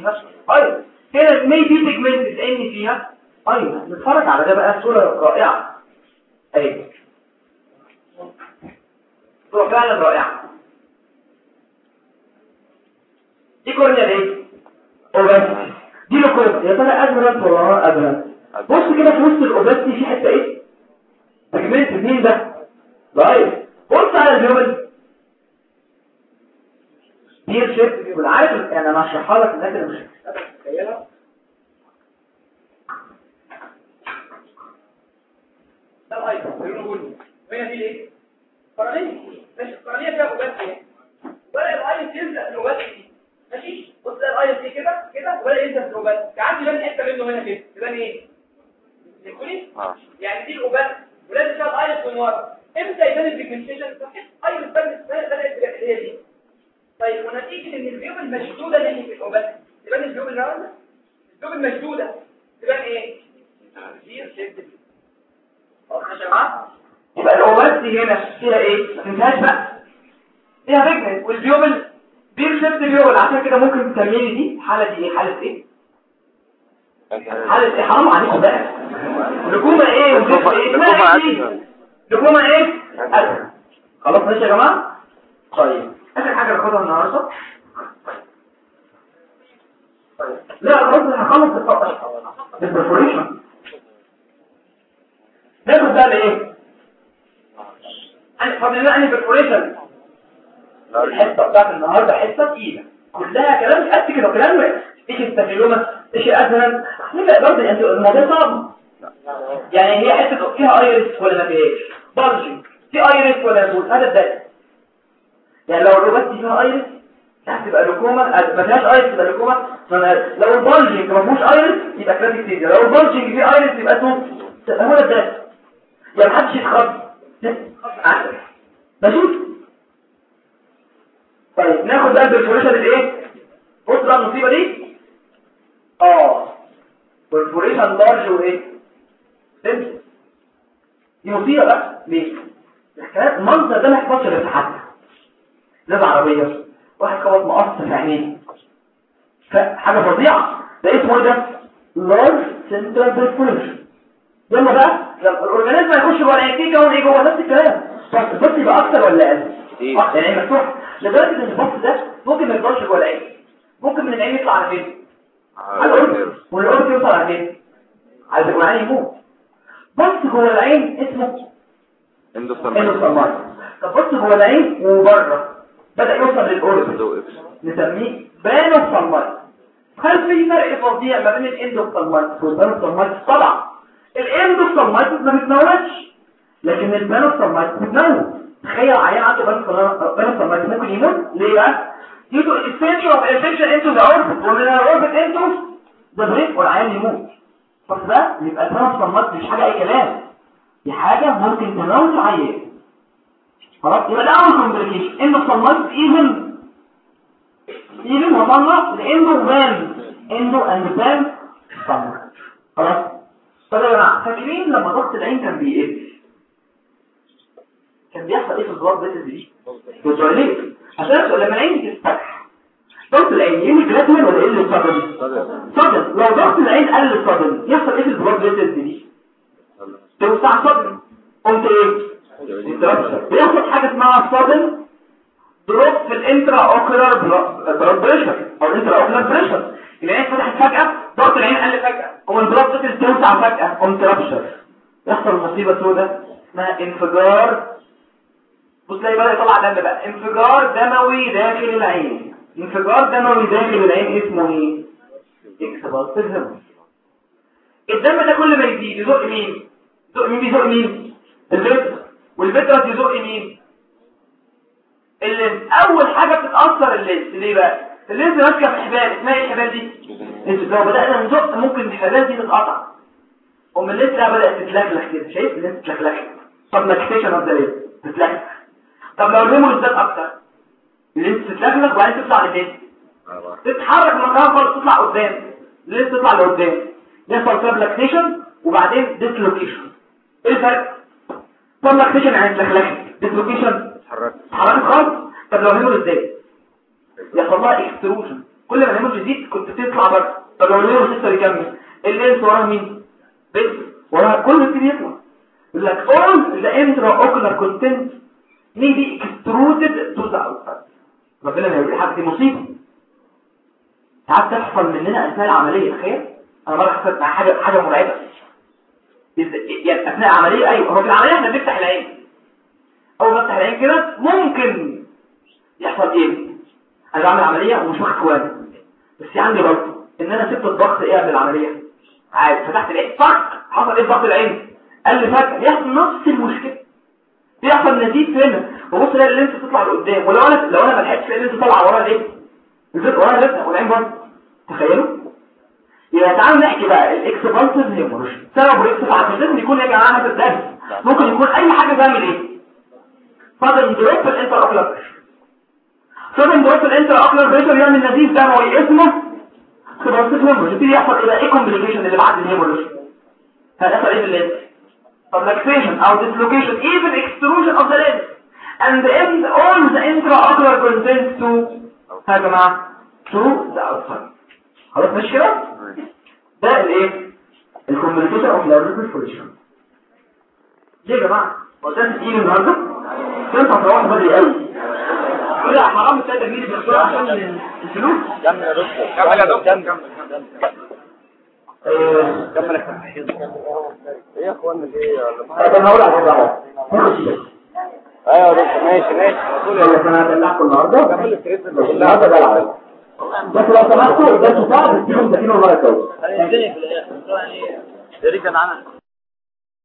فيها؟ أيوه هنا مي بي بيجمنتد ان فيها؟ أيوه نتفرج على ده بقى صورة رائعة. أيوه صورة فعلا رائعة. دي كورنيا ليه أوباستي. دي لوكوما يا ترى ادرنت ولا ادرنت بص كده في وسط الأوباستي في حتة إيه؟ بيجمنت مين ده. طيب. بص على الهيومن دي شيب بيقول. عارف يعني أنا هشرحها لك الناس اللي مش متخيلها ده الايكون بيقولوا بني. وهنا دي إيه؟ قرنيه ماشي. القرنية فيها اوباستي ولا الايس يلزق في الاوباستي ماشي. بص الايس دي كده كده ولا يلزق عندي بان حتة منه هنا كده يبقى إيه؟ يعني دي ولازم من ورا. إمتى يبان البيجمنتيشن أيوه بدات بدأت هي دي. طيب ونتيجة إن الجيوب المشدودة ناحيه الاوباستي تبان الجيوب الراوند الجيوب المشدودة تبان إيه؟ دي واضح يا جماعة؟ يبقى الاوباستي هنا فيها إيه؟ ما تنساش بقى. فيها بيجمنت والجيوب بيرشفت بيقول عشان كده ممكن تسميني دي. الحاله دي إيه؟ حالة إيه؟ حالة إيه؟ حرام عليكم بقى. leucoma إيه؟ إيه؟ اسمها إيه؟ دي leucoma إيه. خلاص ماشي يا جماعة؟ طيب. اخر حاجة ناخدها النهارده. لا خلاص هخلص الفقره ال perforation ناخد بقى الايه أنا فاضل لنا أنهي perforation الحصة بتاعت النهارده حصة تقيلة. كلها كلام قد كده كلام إيش الستافيلوما إيش الادهن لا برضه يعني الموضوع صعب. يعني هي حتة فيها آيرس ولا ما فيهاش؟ بلجنج في آيرس ولا بول هذا الدليل. لو دي فيها ايرس هتبقى لوكوما ما فيهاش ايرس تبقى لوكوما. لو البلجنج ما فيهوش ايرس يبقى كلاسيك تيجي لو البلجنج فيه ايرس يبقى اسمه هو ده. الدليل يعني محدش يتخض. ماشي طيب ناخد بقى ال perforation الايه؟ بص بقى المصيبة دي. آه. perforation large وايه؟ دي مصيبة بقى. ليه؟ الحكايات المنظر ده ما يحفظش غير لازم عربيه واحد خبط مقص في عينيه حاجة فظيعة. ده اسمه إيه ده large central perforation يلا بقى ال organism هيخش جوه العين يكون إيه جوه نفس الكلام. بس pus يبقى أكتر ولا أقل؟ آه يعني مفتوح. لدرجة إن ال pus ده ممكن ما يفضلش جوه العين. ممكن من العين يطلع على فين؟ على الأرض. والأرض يوصل على فين؟ على العين يموت. pus جوه العين اسمه endophthalmitis طب pus جوه العين وبره. بدأ يوصل للأرض نسميه panophthalmitis هل في فرق فظيع ما بين ال endophthalmitis وال panophthalmitis طبعا. ال endophthalmitis ما بتنورش لكن ال panophthalmitis بتنور تخيل عيان عنده panophthalmitis ممكن يموت. ليه بقى؟ due to extension of infection into the orbit ومن ال orbit into the brain. والعيان يموت. بس ده يبقى ال panophthalmitis مش حاجة أي كلام. دي حاجة ممكن تموت العيان خلاص يبقى ده اول complication endophthalmitis even even وصلنا ل endo pan اندو اند بان خلاص. طب يا جماعة فاكرين لما ضغط العين كان بيقل؟ كان بيحصل إيه في الضغط ده؟ دي بتوليك عشان لما العين تفتح. ضغط العين يمشي جلاتين ولا يقل صدم صدم لو ضغط العين قل صدم يحصل إيه في الضغط ده؟ دي توسع صدم قمت إيه؟ بيحصل حاجة اسمها صدم drop في ال intraocular blood pressure أو ال intraocular pressure العين فتحت فجاه ضغط العين قل فجاه قوم ال blood vessel توسع فجاه قوم ت rupture يحصل مصيبه سوداء اسمها انفجار بص تلاقي بقى يطلع دم بقى انفجار دموي داخل العين انفجار دموي داخل العين اسمه إيه expulsive hemorrhage الدم ده كل ما يزيد يزق مين يزق مين بيزق مين ال vitreous وال vitreous يزق مين؟ ال lens أول حاجة بتتأثر ال lens ليه بقى؟ ال lens ماسكة في حبال اسمها إيه الحبال دي؟ لو بدأنا نزق ممكن الحبال دي تتقطع. ام ال lens ده بدأت تتلخلخ كده شايف؟ ال lens تتلخلخ subluxation of the lens تتلخلخ طب لو ال hemorrhage زاد أكتر. ال lens تتلخلخ وبعدين تطلع لفين؟ تتحرك مكانها خالص تطلع قدام. ال lens تطلع لقدام. يحصل فيها لاكتيشن وبعدين dislocation إيه الفرق؟ لاكتيشن يعني تلخلخ dislocation اتحركت خالص طب لو ال hemorrhage زاد يحصل لها extrusion. كل ما ال hemorrhage يزيد كنت تطلع بره. طب لو ال neuro system يكمل. ال lens وراها مين؟ بس وراها كل يبتدي يطلع. يقول لك all the intraocular content may be extruded to the outside. ربنا ما يقول حاجة دي مصيبة. ساعات تحصل مننا أثناء العملية تخيل. أنا مره حصلت مع حاجة حاجة مرعبة. يعني أثناء العملية أيوه هو في العملية إحنا بنفتح العين. أول ما افتح العين كده ممكن يحصل إيه؟ أنا بعمل عملية ومش واخد كويس بس عندي برضه إن أنا سبت الضغط إيه قبل العملية؟ عادي فتحت العين. فرق! حصل إيه ضغط العين؟ قل فجأة يحصل نفس المشكلة. بيحصل نزيف هنا وبص ألاقي ال lens تطلع لقدام ولو أنا لو أنا ما لحقتش الاقي ال lens طالعة ورا ليه نزلت ورا لسه والعين برضه تخيلوا؟ يبقى تعالوا نحكي بقى ال expulsive hemorrhage سبب ال expulsive مش لازم يكون يا جماعة هذا الدرس ممكن يكون أي حاجة تعمل إيه؟ sudden drop ال intraocular سبب drop في ال intraocular pressure يعمل نزيف دموي اسمه expulsive hemorrhage يبتدي يحصل إيه إيه complication اللي بعد ال hemorrhage هيحصل إيه؟ بال lens subluxation أو dislocation. Even extrusion of the lens. And the end all the intraocular contents to يا جماعة to the outside. خلاص مش كده؟ ده الايه؟ الكومبليكيشن اوف لارجر فوريشن ليه يا جماعة؟ هو ده تيجي النهارده؟ كنت هتروح بدري قوي. لا حرام الثلاثه جنيه بسرعة عشان الفلوس؟ كمل يا دكتور؟ كمل يا دكتور كمل كمل إيه يا اخوانا إيه أنا هقول على أيوه يا دكتور ماشي ماشي. أنا هدلعكم النهارده؟ كمل اللي النهارده ده العب بس لو سمحتوا ده صعب تديهم تدينه المره الجايه يا ريت أنا عمل